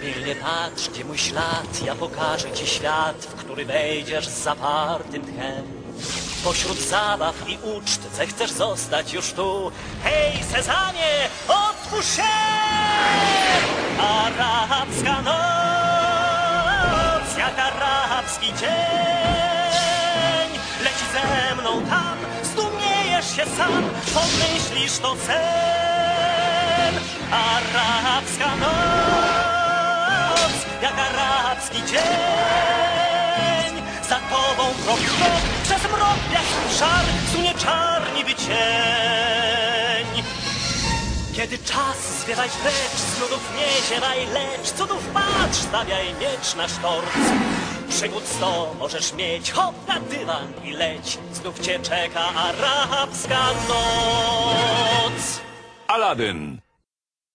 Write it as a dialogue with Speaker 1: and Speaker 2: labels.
Speaker 1: Pilnie patrz, gdzie mój ślad, ja pokażę ci świat, w który wejdziesz z zapartym tchem. Pośród zabaw i uczt zechcesz zostać już tu. Hej, Sezamie, otwórz się! Arabska noc, jak arabski dzień. Leci ze mną tam, zdumniejesz się sam, pomyślisz to sen. Arabska arabski dzień. Za tobą krok w krok, przez mrok jasny szar, sunie czarniwy cień. Kiedy czas zwiewaj precz, z nudów nie ziewaj, lecz cudów patrz, stawiaj miecz na sztorc. Przygód sto możesz mieć, hop na dywan i leć, znów cię czeka arabska noc.
Speaker 2: Aladdin